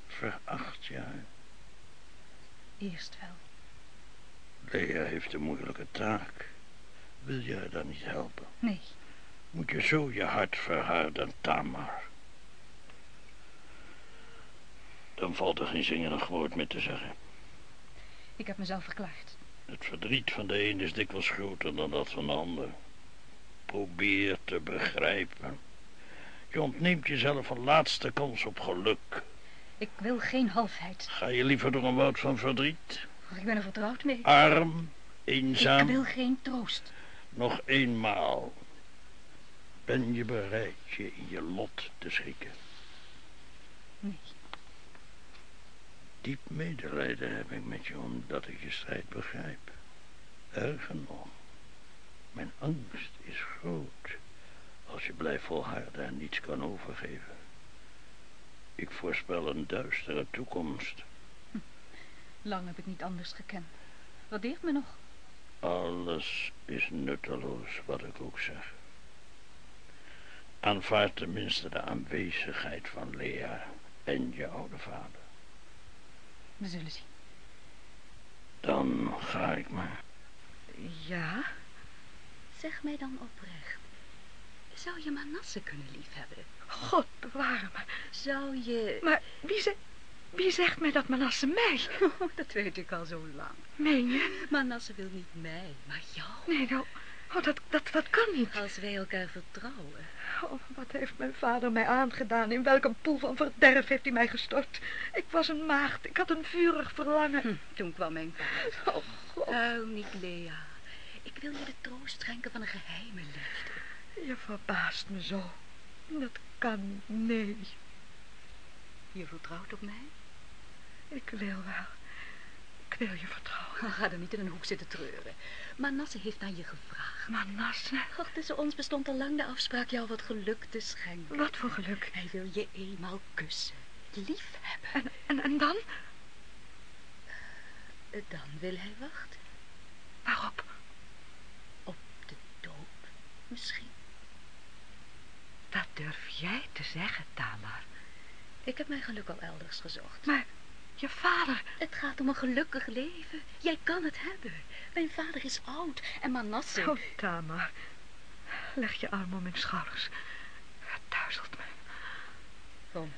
veracht je haar. Eerst wel. Lea heeft een moeilijke taak. Wil je haar dan niet helpen? Nee. Moet je zo je hart verharden, Tamar? Dan valt er geen zingerig woord meer te zeggen. Ik heb mezelf verklaard. Het verdriet van de een is dikwijls groter dan dat van de ander. Probeer te begrijpen. Je ontneemt jezelf een laatste kans op geluk. Ik wil geen halfheid. Ga je liever door een woud van verdriet? Ik ben er vertrouwd mee. Arm, eenzaam, Ik wil geen troost. nog eenmaal. Ben je bereid je in je lot te schikken? Nee. Diep medelijden heb ik met je omdat ik je strijd begrijp. Erger nog, mijn angst is groot als je blijft volharden en niets kan overgeven. Ik voorspel een duistere toekomst. Lang heb ik niet anders gekend. Wat deert me nog? Alles is nutteloos wat ik ook zeg. Aanvaard tenminste de aanwezigheid van Lea en je oude vader. We zullen zien. Dan ga ik maar. Ja? Zeg mij dan oprecht. Zou je Manasse kunnen liefhebben? God bewaar me. Zou je... Maar wie, ze, wie zegt mij dat Manasse mij? [LAUGHS] dat weet ik al zo lang. Meen je? Manasse wil niet mij, maar jou. Nee, nou, oh, dat, dat, dat kan niet. Als wij elkaar vertrouwen. Oh, wat heeft mijn vader mij aangedaan? In welke poel van verderf heeft hij mij gestort? Ik was een maagd, ik had een vurig verlangen. Hm, toen kwam mijn vader. [LAUGHS] Oh, God. Huil niet, Lea. Ik wil je de troost schenken van een geheime liefde. Je verbaast me zo. Dat kan niet. Nee, Je vertrouwt op mij? Ik wil wel. Ik wil je vertrouwen. Ga er niet in een hoek zitten treuren. Manasse heeft naar je gevraagd. Manasse, Och, tussen ons bestond al lang de afspraak jou wat geluk te schenken. wat voor geluk. Hij wil je eenmaal kussen. Lief hebben. En, en, en dan? Dan wil hij wachten. Waarop? Op de dood, misschien. Dat durf jij te zeggen, Tamar. Ik heb mijn geluk al elders gezocht. Maar je vader... Het gaat om een gelukkig leven. Jij kan het hebben. Mijn vader is oud en Manasse... Oh, Tamar. Leg je arm om mijn schouders. Het duizelt me. Kom.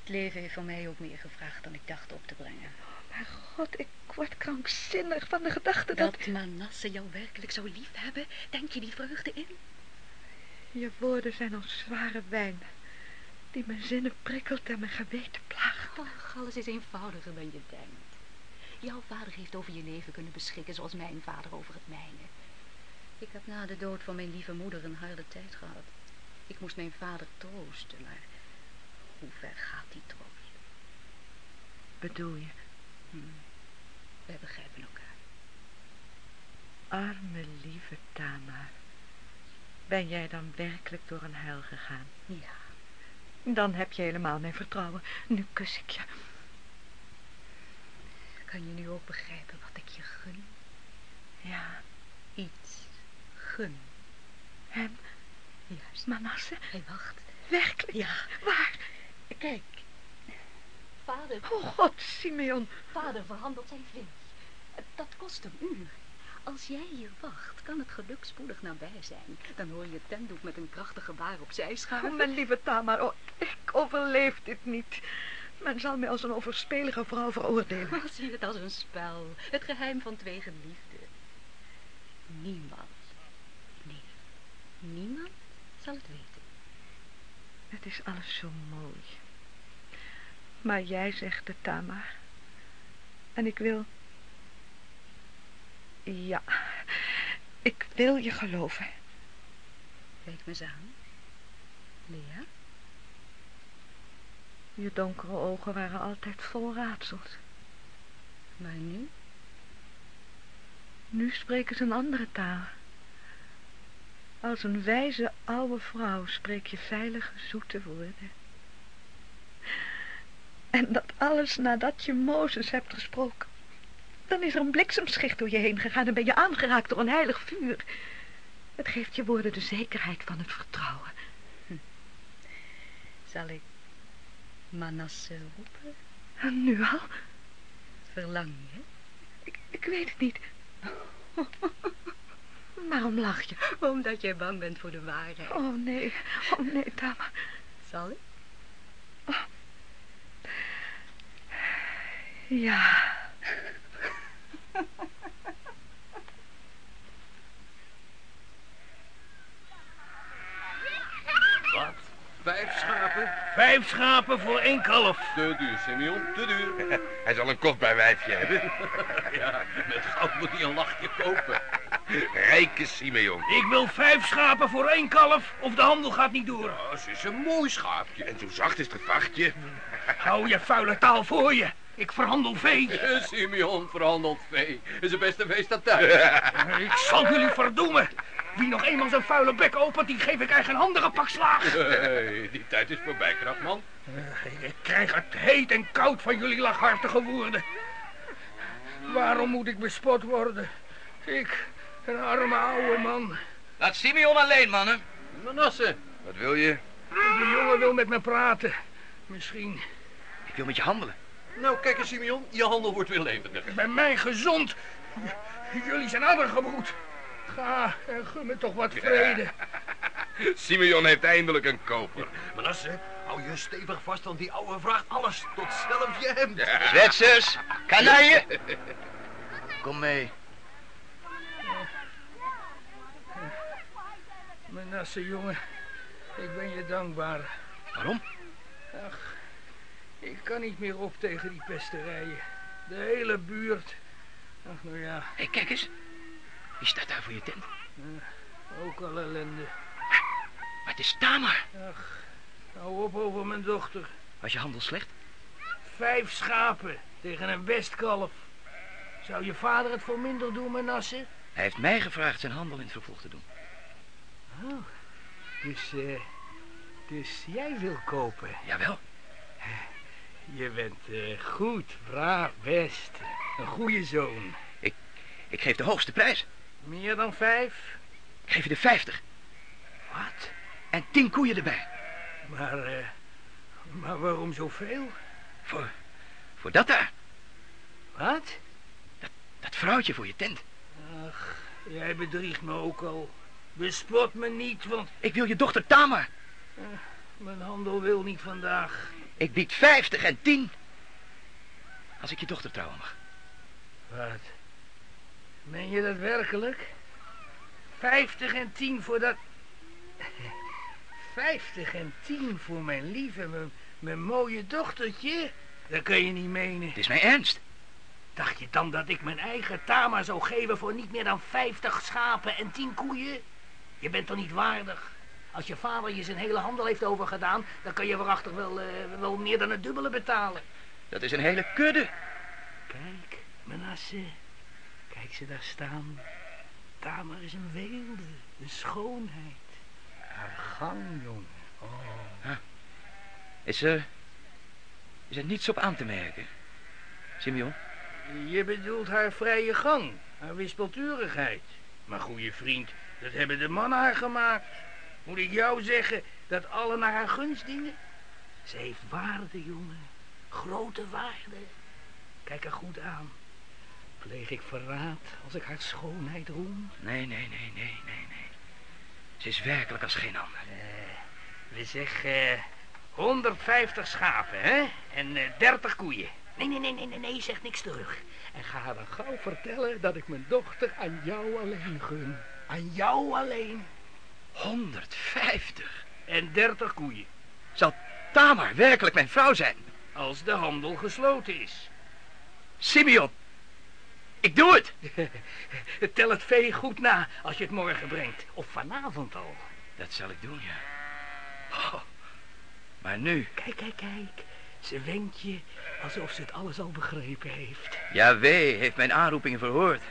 Het leven heeft van mij ook meer gevraagd dan ik dacht op te brengen. Mijn god, ik word krankzinnig van de gedachte dat... Dat Manasse jou werkelijk zou lief hebben, denk je die vreugde in? Je woorden zijn als zware wijn... die mijn zinnen prikkelt en mijn geweten plaagt. Alles is eenvoudiger dan je denkt. Jouw vader heeft over je leven kunnen beschikken zoals mijn vader over het mijne. Ik heb na de dood van mijn lieve moeder een harde tijd gehad. Ik moest mijn vader troosten, maar hoe ver gaat die troost? Bedoel je? Hm. Wij begrijpen elkaar. Arme lieve Tamar. Ben jij dan werkelijk door een hel gegaan? Ja. Dan heb je helemaal mijn vertrouwen. Nu kus ik je. Kan je nu ook begrijpen wat ik je gun? Ja. Iets gun. Hem? Juist. Manasse? Hij wacht. Werkelijk? Ja. Waar? Kijk. Vader. Oh God, Simeon. Vader verhandelt zijn vee. Dat kost een uur. Als jij hier wacht, kan het geluk spoedig nabij zijn. Dan hoor je het tentdoek met een krachtig gebaar opzij schuiven. Oh, mijn lieve Tamar, oh, ik overleef dit niet. Men zal mij als een overspelige vrouw veroordelen. Zie het als een spel. Het geheim van twee geliefden. Niemand, nee, niemand zal het weten. Het is alles zo mooi. Maar jij zegt het, Tamar. En ik wil... Ja, ik wil je geloven. Kijk me eens aan. Lea? Je donkere ogen waren altijd vol raadsels. Maar nu? Nu spreken ze een andere taal. Als een wijze oude vrouw spreek je veilige, zoete woorden. En dat alles nadat je Mozes hebt gesproken. Dan is er een bliksemschicht door je heen gegaan en ben je aangeraakt door een heilig vuur. Het geeft je woorden de zekerheid van het vertrouwen. Hm. Zal ik Manasse roepen? En nu al? Verlang je? Ik, ik weet het niet. [LAUGHS] Waarom lach je? Omdat jij bang bent voor de waarheid. Oh nee, oh nee, Tama. Zal ik? Oh. Ja. Wat? Vijf schapen? Vijf schapen voor één kalf. Te duur, Simeon, te duur. [LAUGHS] Hij zal een kostbaar wijfje hebben. [LAUGHS] ja, met goud moet hij een lachje kopen. Rijke Simeon. Ik wil vijf schapen voor één kalf of de handel gaat niet door. Oh, ze is een mooi schaapje. En zo zacht is het vachtje. Hou je vuile taal voor je. Ik verhandel vee. [LAUGHS] Eh, Simeon verhandelt vee. Is het beste feest dat thuis. Ik zal jullie verdoemen. Wie nog eenmaal zijn vuile bek opent, die geef ik eigenhandig een pak slaag. Hey, die tijd is voorbij, krachtman. Ik krijg het heet en koud van jullie lachhartige woorden. Waarom moet ik bespot worden? Ik, een arme oude man. Laat Simeon alleen, mannen. Manasse. Wat wil je? De jongen wil met me praten. Misschien. Ik wil met je handelen. Nou, kijk eens, Simeon. Je handel wordt weer levendig. Bij mij gezond. J- jullie zijn addergebroed. Ga en gun me toch wat vrede. [LAUGHS] Simeon heeft eindelijk een koper. Manasse, hou je stevig vast, want die ouwe vraagt alles. Tot zelfs je hemd. Zwetsers, kanaille. [LAUGHS] Kom mee. Menasse, jongen. Ik ben je dankbaar. Waarom? Ach, ik kan niet meer op tegen die pesterijen. De hele buurt. Ach, nou ja, Hé, hey, kijk eens. Wie staat daar voor je tent? ook al ellende. Maar het is Tamar. Ach, hou op over mijn dochter. Was je handel slecht? Vijf schapen tegen een westkalf. Zou je vader het voor minder doen, Menasse? Hij heeft mij gevraagd zijn handel in het vervolg te doen. Oh, dus, eh, dus jij wil kopen. Jawel. Je bent eh, goed, braaf, best. Een goede zoon. Ik geef de hoogste prijs. Meer dan vijf? Ik geef je de vijftig. Wat? En tien koeien erbij. Maar, eh, maar waarom zoveel? Voor, voor dat daar. Wat? Dat vrouwtje voor je tent. Ach, jij bedriegt me ook al. Bespot me niet, want Ik wil je dochter Tamar. mijn handel wil niet vandaag. Ik bied vijftig en tien. Als ik je dochter trouwen mag. Wat? Meen je dat werkelijk? Vijftig en tien voor dat... Vijftig en tien voor mijn lieve, mijn, mijn mooie dochtertje? Dat kan je niet menen. Het is mijn ernst. Dacht je dan dat ik mijn eigen Tama zou geven voor niet meer dan vijftig schapen en tien koeien? Je bent toch niet waardig? Als je vader je zijn hele handel heeft overgedaan, dan kan je waarachtig wel, eh, wel meer dan het dubbele betalen. Dat is een hele kudde. Kijk, Manasse. Kijk ze daar staan. Tamar is een weelde, een schoonheid. Haar gang, jongen. Oh. Is er... Is er niets op aan te merken? Simeon? Je bedoelt haar vrije gang, haar wispelturigheid. Maar goede vriend, dat hebben de mannen haar gemaakt. Moet ik jou zeggen dat alle naar haar gunst dienen? Ze heeft waarde, jongen. Grote waarde. Kijk haar goed aan. Pleeg ik verraad als ik haar schoonheid roem? Nee, nee, nee, nee, nee, nee. Ze is werkelijk als geen ander. Eh, we zeggen eh, 150 schapen, hè? En eh, 30 koeien. Nee, nee, nee, nee, nee, nee, zeg niks terug. En ga haar dan gauw vertellen dat ik mijn dochter aan jou alleen gun. Aan jou alleen. 150. En 30 koeien. Zal Tamar werkelijk mijn vrouw zijn? Als de handel gesloten is. Simeon, ik doe het. [LAUGHS] Tel het vee goed na als je het morgen brengt. Of vanavond al. Dat zal ik doen, ja. Oh, maar nu... Kijk, kijk, kijk. Ze wenkt je alsof ze het alles al begrepen heeft. Yahweh heeft mijn aanroepingen verhoord.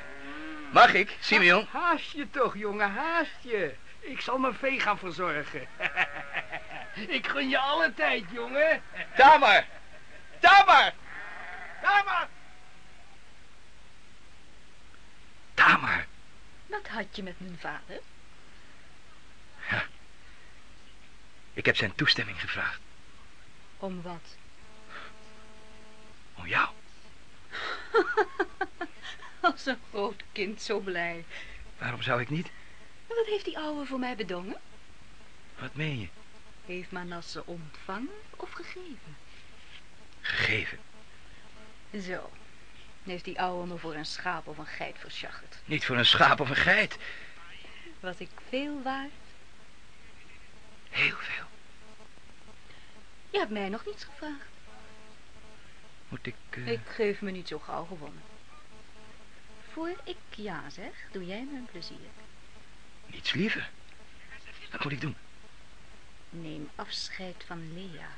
Mag ik, Simeon? Ha- Haast je toch, jongen, haast je. Ik zal mijn vee gaan verzorgen. [LAUGHS] ik gun je alle tijd, jongen. Tamar! Tamar! Tamar! Tamar! Wat had je met mijn vader? Ik heb zijn toestemming gevraagd. Om wat? Om jou. [LAUGHS] Als een groot kind zo blij. Waarom zou ik niet? Wat heeft die ouwe voor mij bedongen? Wat meen je? Heeft Manasse ontvangen of gegeven? Gegeven. Zo. Heeft die ouwe me voor een schaap of een geit verschaggerd. Niet voor een schaap of een geit. Was ik veel waard? Heel veel. Je hebt mij nog niets gevraagd. Moet ik... eh, Ik geef me niet zo gauw gewonnen. Voor ik ja zeg, doe jij me een plezier. Niets liever. Wat moet ik doen? Neem afscheid van Lea.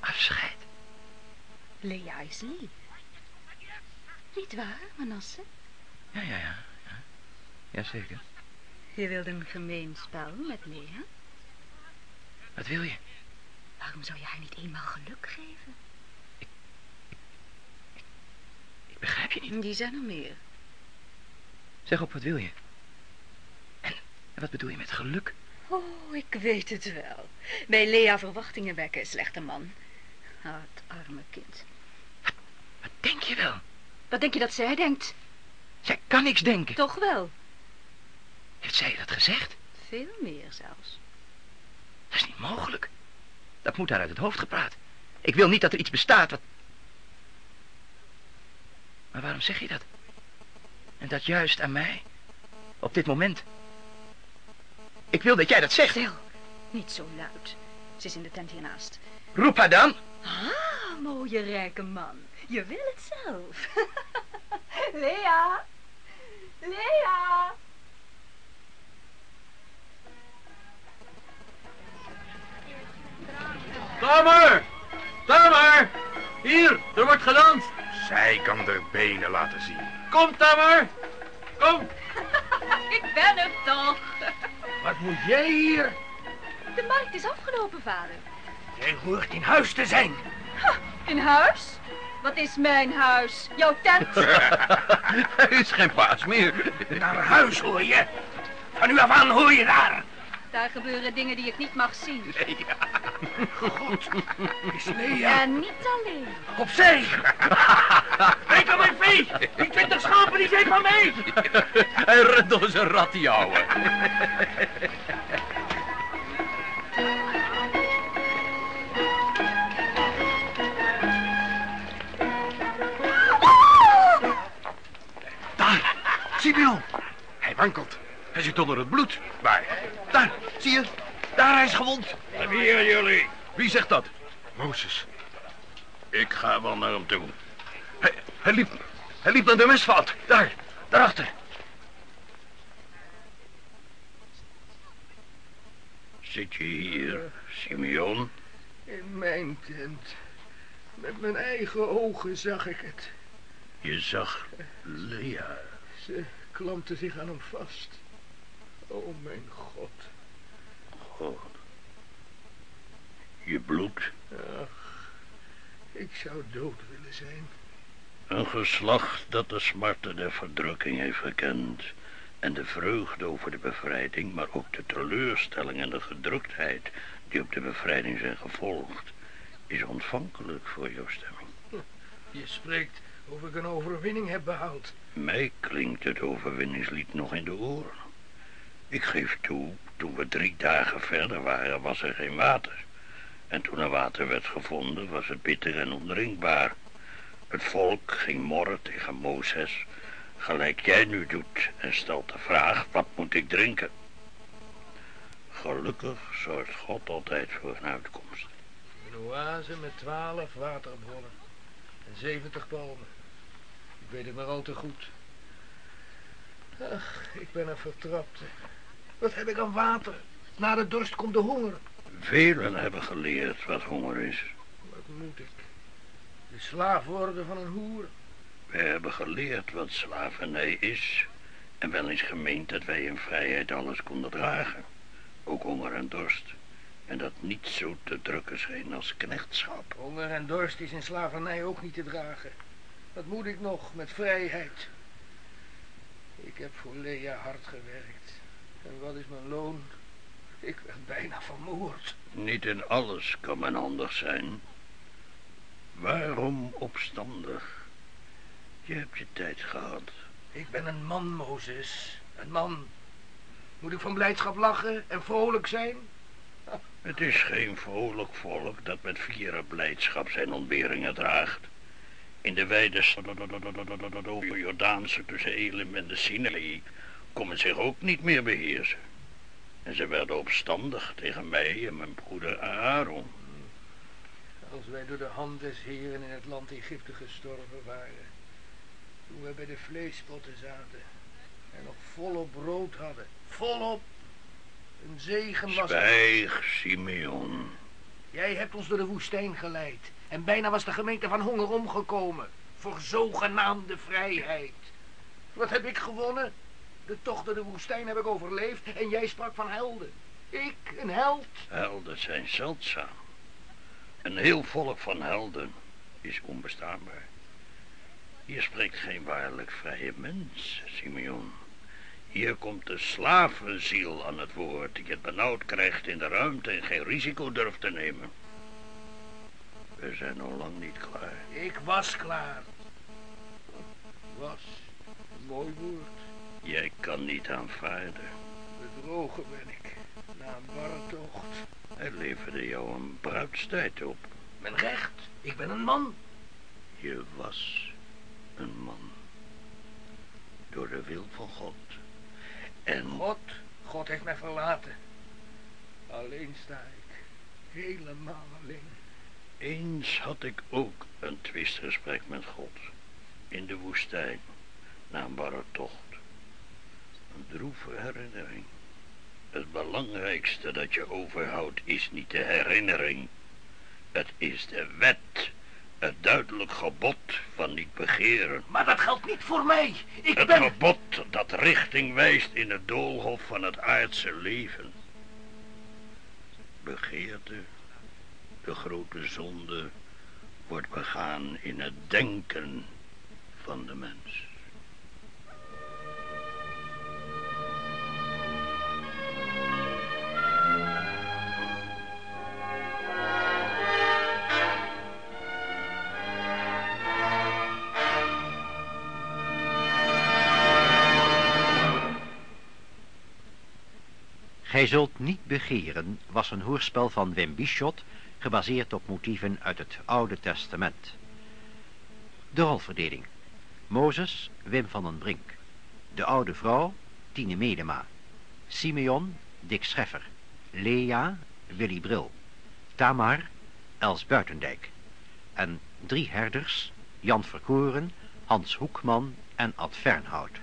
Afscheid. Lea is lief. Niet waar, Manasse? Ja, ja, ja. ja. Jazeker. Je wilt een gemeen spel met Lea? Wat wil je? Waarom zou je haar niet eenmaal geluk geven? Ik begrijp je niet. Die zijn er meer. Zeg op, wat wil je? En, en wat bedoel je met geluk? Oh, ik weet het wel. Bij Lea verwachtingen wekken, slechte man. Ah, het arme kind. Wat denk je wel? Wat denk je dat zij denkt? Zij kan niks denken. Toch wel. Heeft zij dat gezegd? Veel meer zelfs. Dat is niet mogelijk. Dat moet haar uit het hoofd gepraat. Ik wil niet dat er iets bestaat wat... Maar waarom zeg je dat? En dat juist aan mij? Op dit moment? Ik wil dat jij dat zegt. Stil. Niet zo luid. Ze is in de tent hiernaast. Roep haar dan. Ah, mooie rijke man. Je wil het zelf. [LAUGHS] Lea. Lea. Tamer! Tamer! Hier, er wordt gedanst. Zij kan de benen laten zien. Kom, Tamer! Kom! [LAUGHS] Ik ben het toch. Wat moet jij hier? De markt is afgelopen, vader. Jij hoort in huis te zijn. In huis? Wat is mijn huis? Jouw tent? [LAUGHS] Er is geen paas meer. Naar huis hoor je. Van nu af aan hoor je daar. Daar gebeuren dingen die ik niet mag zien. God, is Lea En niet alleen. opzij. Kijk aan mijn vee. Die twintig schapen, die zijn van mij. Hij rent als een rat, die ouwe. Simeon. Hij wankelt. Hij zit onder het bloed. Waar? Daar, zie je? Daar, hij is gewond. En hier jullie. Wie zegt dat? Mozes. Ik ga wel naar hem toe. Hij, hij liep, hij liep naar de Westvaart. Daar, daarachter. Zit je hier, Simeon? In mijn tent. Met mijn eigen ogen zag ik het. Je zag Lea. Ze klampte zich aan hem vast. Oh, mijn god. God. Je bloed. Ach, ik zou dood willen zijn. Een geslacht dat de smarten der verdrukking heeft gekend. En de vreugde over de bevrijding, maar ook de teleurstelling en de gedruktheid die op de bevrijding zijn gevolgd, is ontvankelijk voor jouw stemming. Je spreekt of ik een overwinning heb behaald. Mij klinkt het overwinningslied nog in de oren. Ik geef toe, toen we drie dagen verder waren, was er geen water. En toen er water werd gevonden, was het bitter en ondrinkbaar. Het volk ging morren tegen Mozes, gelijk jij nu doet, en stelt de vraag, wat moet ik drinken? Gelukkig zorgt God altijd voor een uitkomst. Een oase met twaalf waterbronnen. En zeventig palmen. Ik weet het maar al te goed. Ach, ik ben een vertrapte. Wat heb ik aan water? Na de dorst komt de honger. Velen hebben geleerd wat honger is. Wat moet ik? De slaaf worden van een hoer? Wij hebben geleerd wat slavernij is. En wel eens gemeend dat wij in vrijheid alles konden dragen. Ook honger en dorst. En dat niet zo te drukken scheen als knechtschap. Honger en dorst is in slavernij ook niet te dragen. Wat moet ik nog met vrijheid? Ik heb voor Lea hard gewerkt. En wat is mijn loon? Ik werd bijna vermoord. Niet in alles kan men anders zijn. Waarom opstandig? Je hebt je tijd gehad. Ik ben een man, Mozes. Een man. Moet ik van blijdschap lachen en vrolijk zijn? Het is geen vrolijk volk dat met vieren blijdschap zijn ontberingen draagt. In de wijde over Jordaanse tussen Elim en de Sinai kon men zich ook niet meer beheersen. En ze werden opstandig tegen mij en mijn broeder Aaron. Als wij door de hand des heren in het land Egypte gestorven waren. Toen we bij de vleespotten zaten. En nog volop brood hadden. Volop. Een zegen was... Zwijg, Simeon. Jij hebt ons door de woestijn geleid. En bijna was de gemeente van honger omgekomen. Voor zogenaamde vrijheid. Wat heb ik gewonnen? De tocht door de woestijn heb ik overleefd. En jij sprak van helden. Ik, een held. Helden zijn zeldzaam. Een heel volk van helden is onbestaanbaar. Hier spreekt geen waarlijk vrije mens, Simeon. Hier komt de slavenziel aan het woord, die het benauwd krijgt in de ruimte en geen risico durft te nemen. We zijn nog lang niet klaar. Ik was klaar. Was. Een mooi woord. Jij kan niet aanvaarden. Bedrogen ben ik. Na een barre tocht. Hij leverde jou een bruidstijd op. Mijn recht. Ik ben een man. Je was een man. Door de wil van God. En God, God heeft mij verlaten. Alleen sta ik. Helemaal alleen. Eens had ik ook een twistgesprek met God. In de woestijn. Na een barre tocht. Een droeve herinnering. Het belangrijkste dat je overhoudt is niet de herinnering. Het is de wet. Het duidelijk gebod van niet begeren. Maar dat geldt niet voor mij. Ik het ben... gebod dat richting wijst in het doolhof van het aardse leven. Begeerte, de grote zonde, wordt begaan in het denken van de mens. Gij zult niet begeren was een hoorspel van Wim Bichot, gebaseerd op motieven uit het Oude Testament. De rolverdeling. Mozes, Wim van den Brink. De oude vrouw, Tine Medema. Simeon, Dick Scheffer. Lea, Willy Bril. Tamar, Els Buitendijk. En drie herders, Jan Verkoren, Hans Hoekman en Ad Fernhout.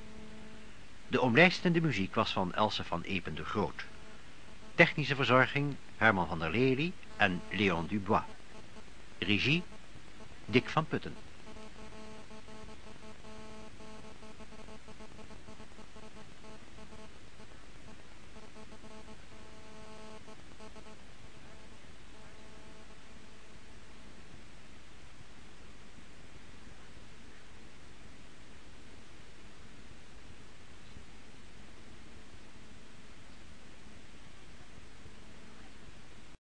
De omlijstende muziek was van Else van Epen de Groot. Technische verzorging Herman van der Lely en Leon Dubois. Regie Dick van Putten.